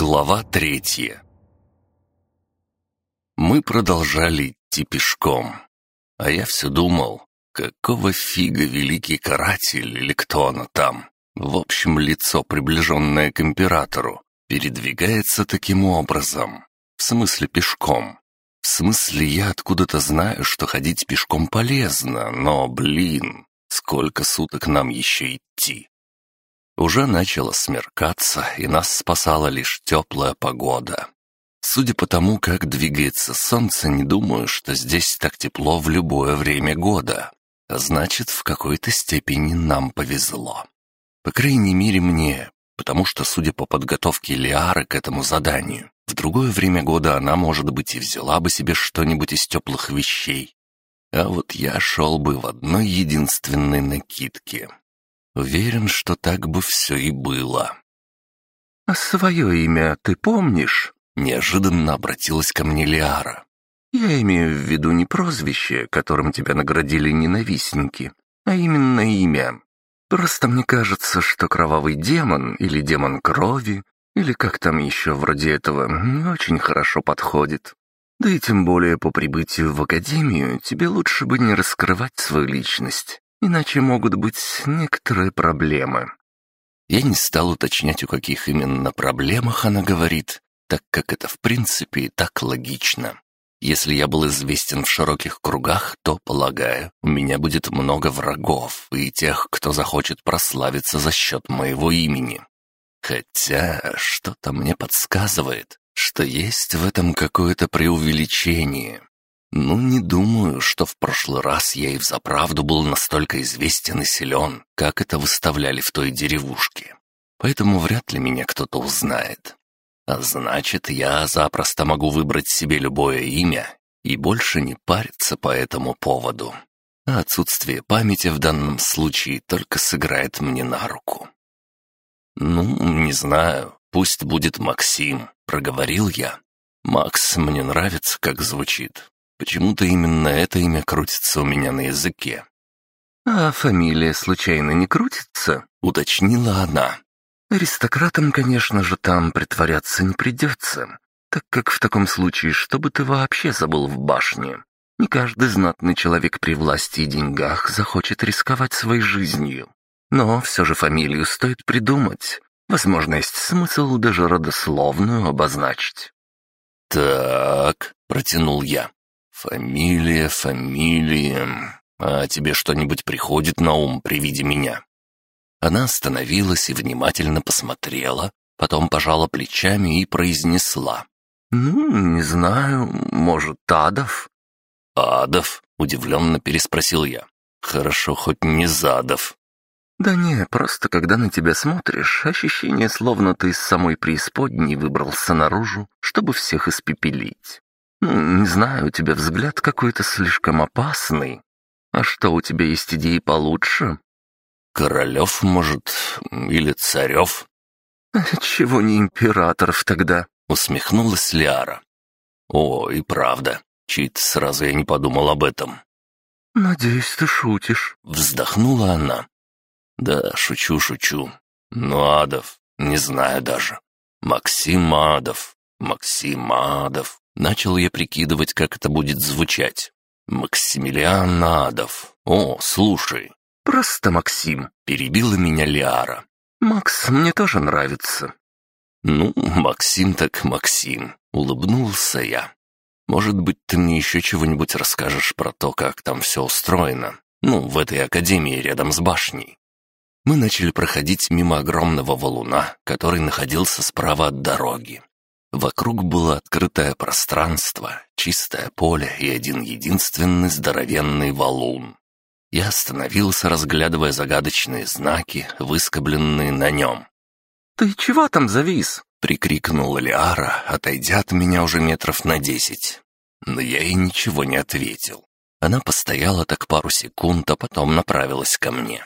Глава третья Мы продолжали идти пешком. А я все думал, какого фига великий каратель или кто она там, в общем, лицо, приближенное к императору, передвигается таким образом. В смысле пешком. В смысле я откуда-то знаю, что ходить пешком полезно, но, блин, сколько суток нам еще идти? Уже начало смеркаться, и нас спасала лишь теплая погода. Судя по тому, как двигается солнце, не думаю, что здесь так тепло в любое время года. Значит, в какой-то степени нам повезло. По крайней мере, мне, потому что, судя по подготовке Лиары к этому заданию, в другое время года она, может быть, и взяла бы себе что-нибудь из теплых вещей. А вот я шел бы в одной единственной накидке. Уверен, что так бы все и было. «А свое имя ты помнишь?» Неожиданно обратилась ко мне Лиара. «Я имею в виду не прозвище, которым тебя наградили ненавистники, а именно имя. Просто мне кажется, что кровавый демон или демон крови, или как там еще вроде этого, не очень хорошо подходит. Да и тем более по прибытию в академию тебе лучше бы не раскрывать свою личность, иначе могут быть некоторые проблемы. Я не стал уточнять, о каких именно проблемах она говорит, так как это в принципе и так логично. Если я был известен в широких кругах, то, полагаю, у меня будет много врагов и тех, кто захочет прославиться за счет моего имени. Хотя что-то мне подсказывает, что есть в этом какое-то преувеличение. Ну, не думаю, что в прошлый раз я и взаправду был настолько известен и силен, как это выставляли в той деревушке. Поэтому вряд ли меня кто-то узнает. А значит, я запросто могу выбрать себе любое имя и больше не париться по этому поводу. А отсутствие памяти в данном случае только сыграет мне на руку. «Ну, не знаю, пусть будет Максим», — проговорил я. «Макс мне нравится, как звучит. Почему-то именно это имя крутится у меня на языке». «А фамилия случайно не крутится?» — уточнила она. Аристократам, конечно же, там притворяться не придется, так как в таком случае, что бы ты вообще забыл в башне? Не каждый знатный человек при власти и деньгах захочет рисковать своей жизнью. Но все же фамилию стоит придумать. Возможно, есть смысл даже родословную обозначить. «Так», — протянул я. «Фамилия, фамилия. А тебе что-нибудь приходит на ум при виде меня?» Она остановилась и внимательно посмотрела, потом пожала плечами и произнесла. «Ну, не знаю, может, Адов?» «Адов?» — удивленно переспросил я. «Хорошо, хоть не Задов». «Да не, просто когда на тебя смотришь, ощущение, словно ты из самой преисподней выбрался наружу, чтобы всех испепелить. Ну, не знаю, у тебя взгляд какой-то слишком опасный. А что, у тебя есть идеи получше?» Королев, может, или царев?» «Чего не императоров тогда?» — усмехнулась Лиара. «О, и правда. Чит, сразу я не подумал об этом». «Надеюсь, ты шутишь», — вздохнула она. «Да, шучу, шучу. Но Адов, не знаю даже. Максим Адов, Максим Адов». Начал я прикидывать, как это будет звучать. «Максимилиан Адов. О, слушай, «Просто Максим», — перебила меня Лиара. «Макс мне тоже нравится». «Ну, Максим так Максим», — улыбнулся я. «Может быть, ты мне еще чего-нибудь расскажешь про то, как там все устроено? Ну, в этой академии рядом с башней». Мы начали проходить мимо огромного валуна, который находился справа от дороги. Вокруг было открытое пространство, чистое поле и один единственный здоровенный валун. Я остановился, разглядывая загадочные знаки, выскобленные на нем. «Ты чего там завис?» — прикрикнула Лиара, отойдя от меня уже метров на десять. Но я ей ничего не ответил. Она постояла так пару секунд, а потом направилась ко мне.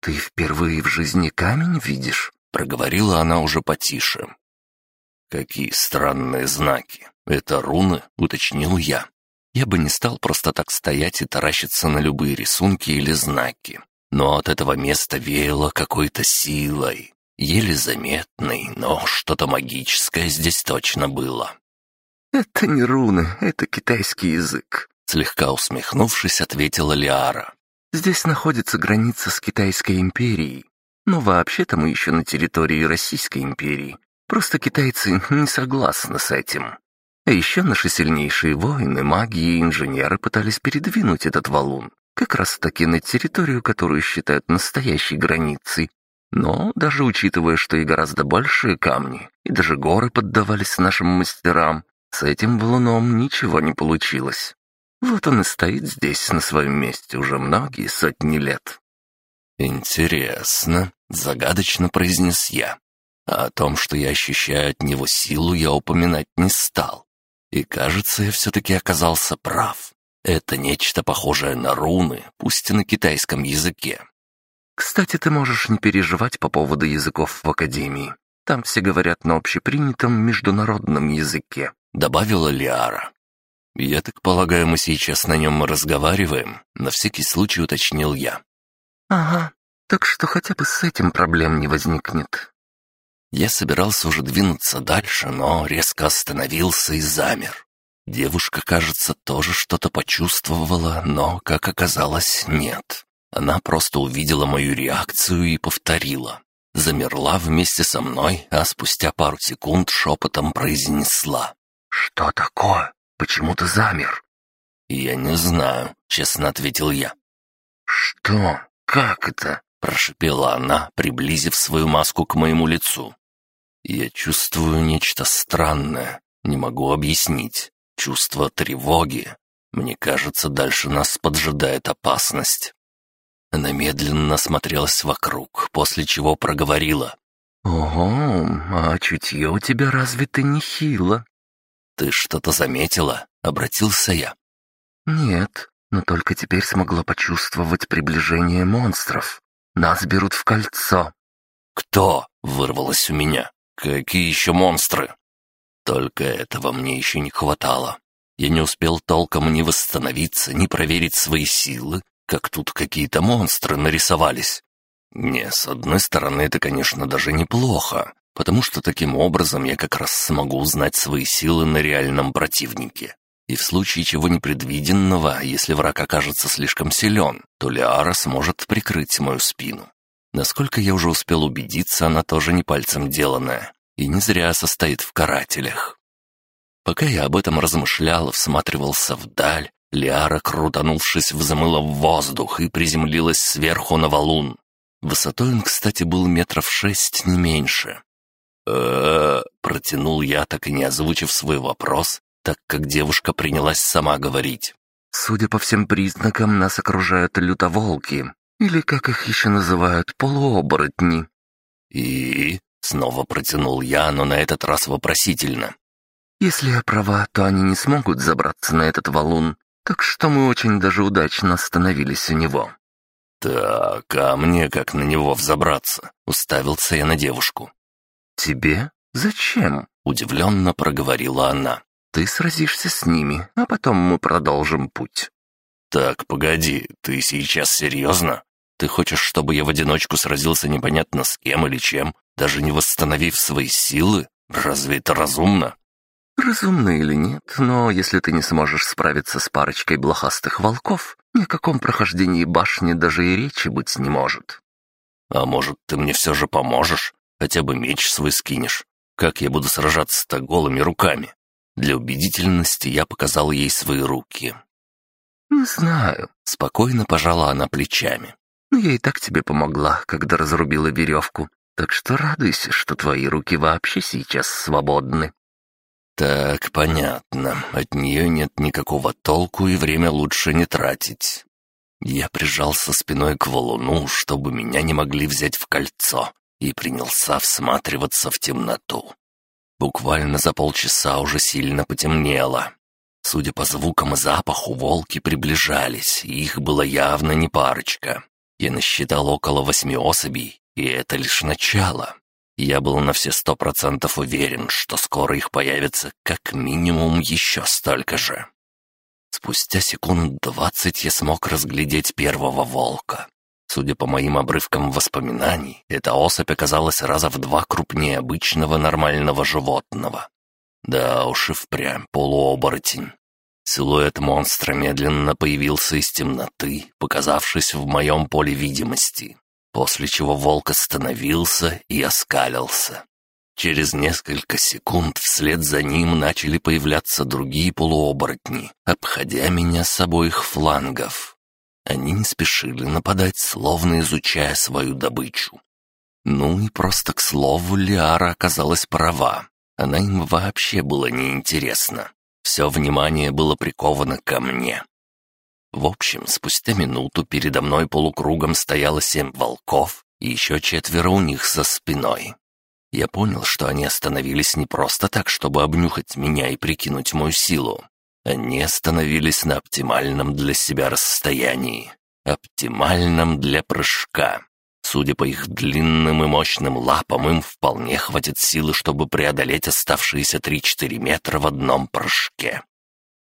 «Ты впервые в жизни камень видишь?» — проговорила она уже потише. «Какие странные знаки! Это руны?» — уточнил я. Я бы не стал просто так стоять и таращиться на любые рисунки или знаки. Но от этого места веяло какой-то силой. Еле заметный, но что-то магическое здесь точно было. «Это не руны, это китайский язык», — слегка усмехнувшись, ответила Лиара. «Здесь находится граница с Китайской империей. Но вообще-то мы еще на территории Российской империи. Просто китайцы не согласны с этим. А еще наши сильнейшие воины, маги и инженеры пытались передвинуть этот валун, как раз-таки на территорию, которую считают настоящей границей. Но даже учитывая, что и гораздо большие камни, и даже горы поддавались нашим мастерам, с этим валуном ничего не получилось. Вот он и стоит здесь, на своем месте, уже многие сотни лет. «Интересно», — загадочно произнес я. А о том, что я ощущаю от него силу, я упоминать не стал. И кажется, я все-таки оказался прав. Это нечто похожее на руны, пусть и на китайском языке. Кстати, ты можешь не переживать по поводу языков в Академии. Там все говорят на общепринятом международном языке», — добавила Лиара. «Я так полагаю, мы сейчас на нем разговариваем?» — на всякий случай уточнил я. «Ага, так что хотя бы с этим проблем не возникнет. Я собирался уже двинуться дальше, но резко остановился и замер. Девушка, кажется, тоже что-то почувствовала, но, как оказалось, нет. Она просто увидела мою реакцию и повторила. Замерла вместе со мной, а спустя пару секунд шепотом произнесла. «Что такое? Почему ты замер?» «Я не знаю», — честно ответил я. «Что? Как это?» — прошепела она, приблизив свою маску к моему лицу. Я чувствую нечто странное, не могу объяснить. Чувство тревоги. Мне кажется, дальше нас поджидает опасность. Она медленно смотрелась вокруг, после чего проговорила. «Ого, а чутье у тебя развито нехило». «Ты что-то заметила?» — обратился я. «Нет, но только теперь смогла почувствовать приближение монстров. Нас берут в кольцо». «Кто?» — вырвалось у меня. Какие еще монстры? Только этого мне еще не хватало. Я не успел толком ни восстановиться, ни проверить свои силы, как тут какие-то монстры нарисовались. Не, с одной стороны, это, конечно, даже неплохо, потому что таким образом я как раз смогу узнать свои силы на реальном противнике. И в случае чего непредвиденного, если враг окажется слишком силен, то Лиара сможет прикрыть мою спину. Насколько я уже успел убедиться, она тоже не пальцем деланная, и не зря состоит в карателях. Пока я об этом размышлял и всматривался вдаль, Лиара, крутанувшись, взмыла в воздух и приземлилась сверху на валун. Высотой он, кстати, был метров шесть, не меньше. э протянул я, так и не озвучив свой вопрос, так как девушка принялась сама говорить. «Судя по всем признакам, нас окружают лютоволки. Или, как их еще называют, полуоборотни». «И?» — снова протянул я, но на этот раз вопросительно. «Если я права, то они не смогут забраться на этот валун, так что мы очень даже удачно остановились у него». «Так, а мне как на него взобраться?» — уставился я на девушку. «Тебе? Зачем?» — удивленно проговорила она. «Ты сразишься с ними, а потом мы продолжим путь». «Так, погоди, ты сейчас серьезно? Ты хочешь, чтобы я в одиночку сразился непонятно с кем или чем, даже не восстановив свои силы? Разве это разумно?» «Разумно или нет, но если ты не сможешь справиться с парочкой блохастых волков, ни о каком прохождении башни даже и речи быть не может». «А может, ты мне все же поможешь? Хотя бы меч свой скинешь? Как я буду сражаться-то голыми руками?» Для убедительности я показал ей свои руки. «Не знаю», — спокойно пожала она плечами. «Но я и так тебе помогла, когда разрубила веревку, так что радуйся, что твои руки вообще сейчас свободны». «Так, понятно. От нее нет никакого толку, и время лучше не тратить». Я прижался спиной к валуну, чтобы меня не могли взять в кольцо, и принялся всматриваться в темноту. Буквально за полчаса уже сильно потемнело. Судя по звукам и запаху, волки приближались, и их было явно не парочка. Я насчитал около восьми особей, и это лишь начало. Я был на все сто процентов уверен, что скоро их появится как минимум еще столько же. Спустя секунд двадцать я смог разглядеть первого волка. Судя по моим обрывкам воспоминаний, эта особь оказалась раза в два крупнее обычного нормального животного. Да уж и впрямь полуоборотень. Силуэт монстра медленно появился из темноты, показавшись в моем поле видимости, после чего волк остановился и оскалился. Через несколько секунд вслед за ним начали появляться другие полуоборотни, обходя меня с обоих флангов. Они не спешили нападать, словно изучая свою добычу. Ну и просто к слову, Лиара оказалась права. Она им вообще была неинтересна. Все внимание было приковано ко мне. В общем, спустя минуту передо мной полукругом стояло семь волков и еще четверо у них за спиной. Я понял, что они остановились не просто так, чтобы обнюхать меня и прикинуть мою силу. Они остановились на оптимальном для себя расстоянии, оптимальном для прыжка. Судя по их длинным и мощным лапам, им вполне хватит силы, чтобы преодолеть оставшиеся 3-4 метра в одном прыжке.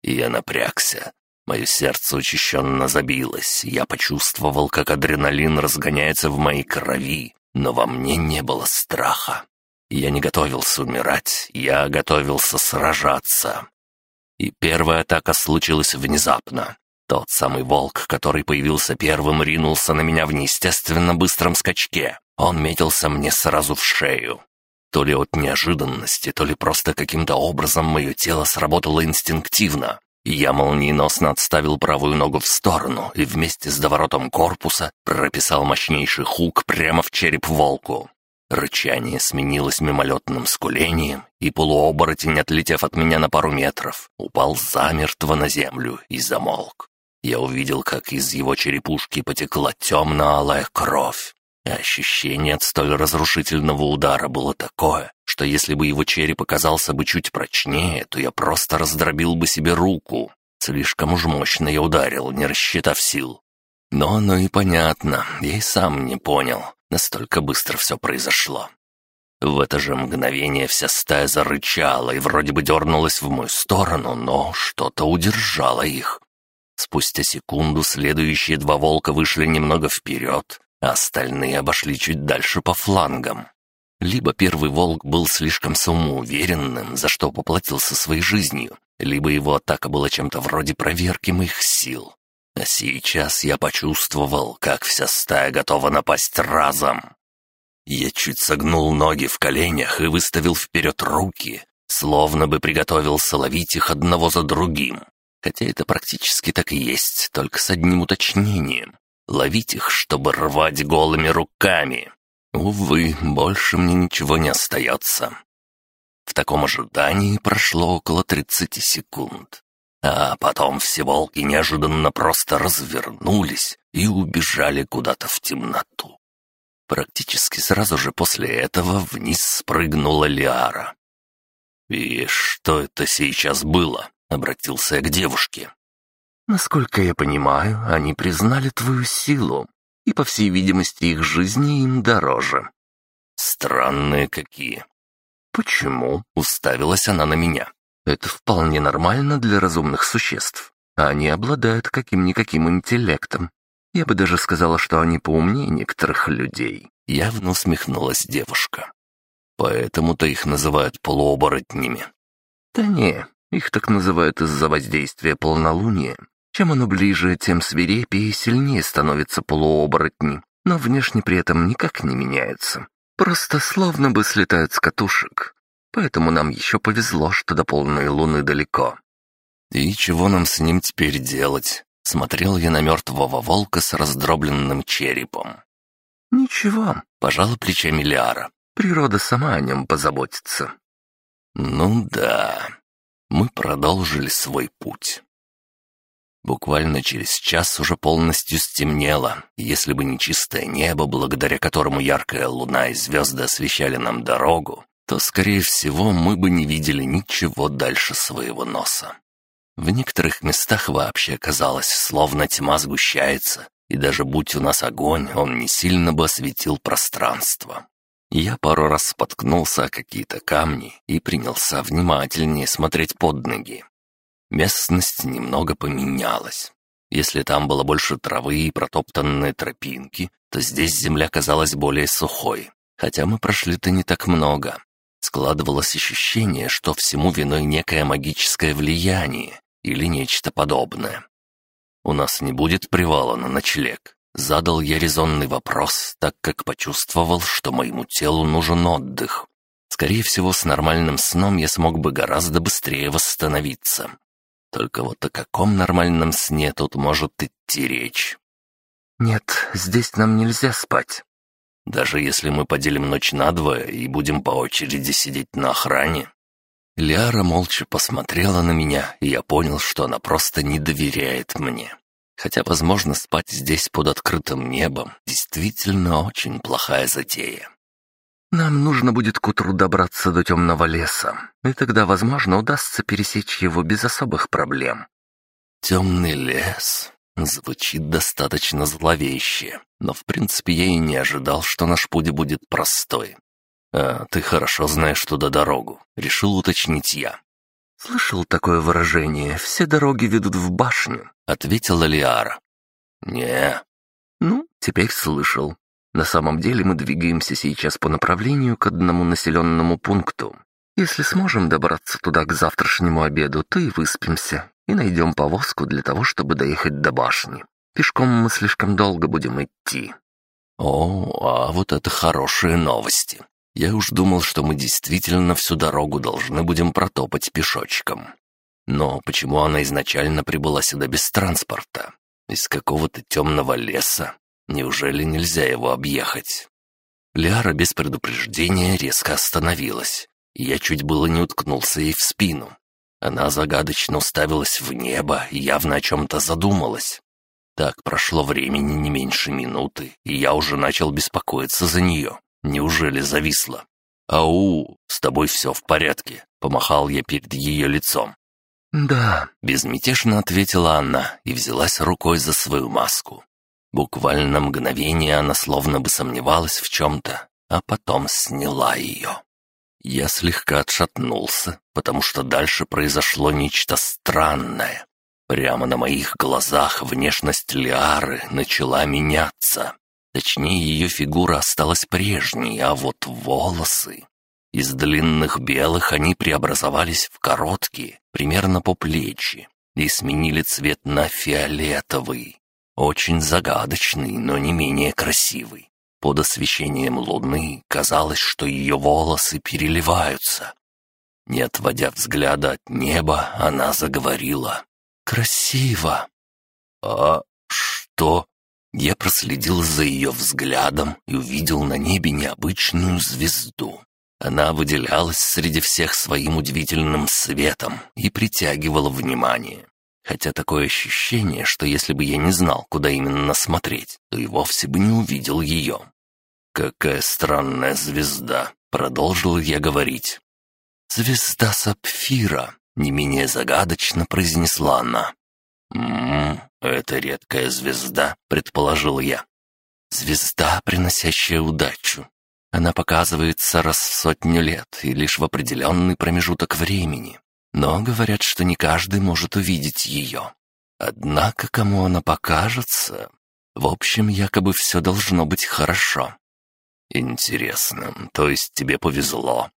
Я напрягся. Мое сердце учащенно забилось. Я почувствовал, как адреналин разгоняется в моей крови, но во мне не было страха. Я не готовился умирать, я готовился сражаться. И первая атака случилась внезапно. Тот самый волк, который появился первым, ринулся на меня в неестественно быстром скачке. Он метился мне сразу в шею. То ли от неожиданности, то ли просто каким-то образом мое тело сработало инстинктивно. Я молниеносно отставил правую ногу в сторону и вместе с доворотом корпуса прописал мощнейший хук прямо в череп волку. Рычание сменилось мимолетным скулением, и полуоборотень, отлетев от меня на пару метров, упал замертво на землю и замолк. Я увидел, как из его черепушки потекла темно-алая кровь. ощущение от столь разрушительного удара было такое, что если бы его череп оказался бы чуть прочнее, то я просто раздробил бы себе руку. Слишком уж мощно я ударил, не рассчитав сил. Но оно и понятно, я и сам не понял. Настолько быстро все произошло. В это же мгновение вся стая зарычала и вроде бы дернулась в мою сторону, но что-то удержало их. Спустя секунду следующие два волка вышли немного вперед, а остальные обошли чуть дальше по флангам. Либо первый волк был слишком самоуверенным, за что поплатился своей жизнью, либо его атака была чем-то вроде проверки моих сил. А сейчас я почувствовал, как вся стая готова напасть разом. Я чуть согнул ноги в коленях и выставил вперед руки, словно бы приготовился ловить их одного за другим. Хотя это практически так и есть, только с одним уточнением. Ловить их, чтобы рвать голыми руками. Увы, больше мне ничего не остается. В таком ожидании прошло около 30 секунд. А потом все волки неожиданно просто развернулись и убежали куда-то в темноту. Практически сразу же после этого вниз спрыгнула Лиара. «И что это сейчас было?» — обратился я к девушке. «Насколько я понимаю, они признали твою силу, и, по всей видимости, их жизни им дороже». «Странные какие». «Почему?» — уставилась она на меня. Это вполне нормально для разумных существ. Они обладают каким-никаким интеллектом. Я бы даже сказала, что они поумнее некоторых людей. Явно усмехнулась девушка. Поэтому-то их называют полуоборотнями. Да не, их так называют из-за воздействия полнолуния. Чем оно ближе, тем свирепее и сильнее становятся полуоборотни, но внешне при этом никак не меняются. Просто словно бы слетают с катушек, Поэтому нам еще повезло, что до полной луны далеко. И чего нам с ним теперь делать? Смотрел я на мертвого волка с раздробленным черепом. «Ничего», — пожала плечами Лиара. «Природа сама о нем позаботится». «Ну да». Мы продолжили свой путь. Буквально через час уже полностью стемнело, если бы не чистое небо, благодаря которому яркая луна и звезды освещали нам дорогу, то, скорее всего, мы бы не видели ничего дальше своего носа. В некоторых местах вообще казалось, словно тьма сгущается, и даже будь у нас огонь, он не сильно бы осветил пространство. Я пару раз споткнулся о какие-то камни и принялся внимательнее смотреть под ноги. Местность немного поменялась. Если там было больше травы и протоптанные тропинки, то здесь земля казалась более сухой, хотя мы прошли-то не так много. Складывалось ощущение, что всему виной некое магическое влияние или нечто подобное. «У нас не будет привала на ночлег?» Задал я резонный вопрос, так как почувствовал, что моему телу нужен отдых. Скорее всего, с нормальным сном я смог бы гораздо быстрее восстановиться. Только вот о каком нормальном сне тут может идти речь? «Нет, здесь нам нельзя спать». «Даже если мы поделим ночь на двое и будем по очереди сидеть на охране?» Лиара молча посмотрела на меня, и я понял, что она просто не доверяет мне. Хотя, возможно, спать здесь под открытым небом действительно очень плохая затея. Нам нужно будет к утру добраться до темного леса, и тогда, возможно, удастся пересечь его без особых проблем. Темный лес. Звучит достаточно зловеще, но в принципе я и не ожидал, что наш путь будет простой. «А ты хорошо знаешь туда дорогу», — решил уточнить я. «Слышал такое выражение «все дороги ведут в башню», — ответила Лиара. «Не». «Ну, теперь слышал. На самом деле мы двигаемся сейчас по направлению к одному населенному пункту. Если сможем добраться туда к завтрашнему обеду, то и выспимся, и найдем повозку для того, чтобы доехать до башни. Пешком мы слишком долго будем идти». «О, а вот это хорошие новости. Я уж думал, что мы действительно всю дорогу должны будем протопать пешочком. Но почему она изначально прибыла сюда без транспорта? Из какого-то темного леса? Неужели нельзя его объехать? Ляра без предупреждения резко остановилась, и я чуть было не уткнулся ей в спину. Она загадочно уставилась в небо и явно о чем-то задумалась. Так прошло времени не меньше минуты, и я уже начал беспокоиться за нее. Неужели зависла? «Ау, с тобой все в порядке», — помахал я перед ее лицом. «Да», — безмятежно ответила она и взялась рукой за свою маску. Буквально мгновение она словно бы сомневалась в чем-то, а потом сняла ее. Я слегка отшатнулся, потому что дальше произошло нечто странное. Прямо на моих глазах внешность Лиары начала меняться. Точнее, ее фигура осталась прежней, а вот волосы... Из длинных белых они преобразовались в короткие, примерно по плечи, и сменили цвет на фиолетовый. Очень загадочный, но не менее красивый. Под освещением луны казалось, что ее волосы переливаются. Не отводя взгляда от неба, она заговорила. «Красиво!» «А что?» Я проследил за ее взглядом и увидел на небе необычную звезду. Она выделялась среди всех своим удивительным светом и притягивала внимание. Хотя такое ощущение, что если бы я не знал, куда именно смотреть, то и вовсе бы не увидел ее. «Какая странная звезда!» — продолжил я говорить. «Звезда Сапфира», — не менее загадочно произнесла она. «М-м, это редкая звезда», — предположил я. «Звезда, приносящая удачу. Она показывается раз в сотню лет и лишь в определенный промежуток времени но говорят, что не каждый может увидеть ее. Однако, кому она покажется... В общем, якобы все должно быть хорошо. Интересно, то есть тебе повезло?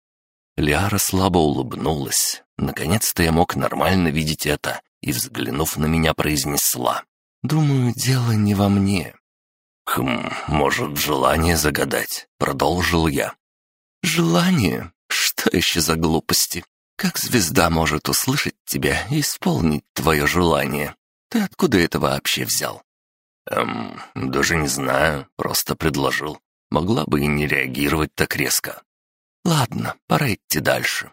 Лиара слабо улыбнулась. Наконец-то я мог нормально видеть это, и, взглянув на меня, произнесла. «Думаю, дело не во мне». «Хм, может, желание загадать?» — продолжил я. «Желание? Что еще за глупости? Как звезда может услышать тебя и исполнить твое желание? Ты откуда это вообще взял?» «Эм, даже не знаю, просто предложил. Могла бы и не реагировать так резко». «Ладно, пора идти дальше».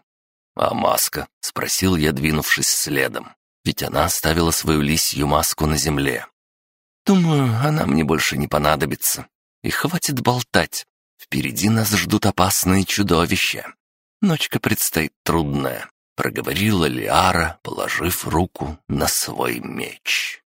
«А маска?» — спросил я, двинувшись следом. Ведь она оставила свою лисью маску на земле. «Думаю, она мне больше не понадобится. И хватит болтать. Впереди нас ждут опасные чудовища. Ночка предстоит трудная», — проговорила Лиара, положив руку на свой меч.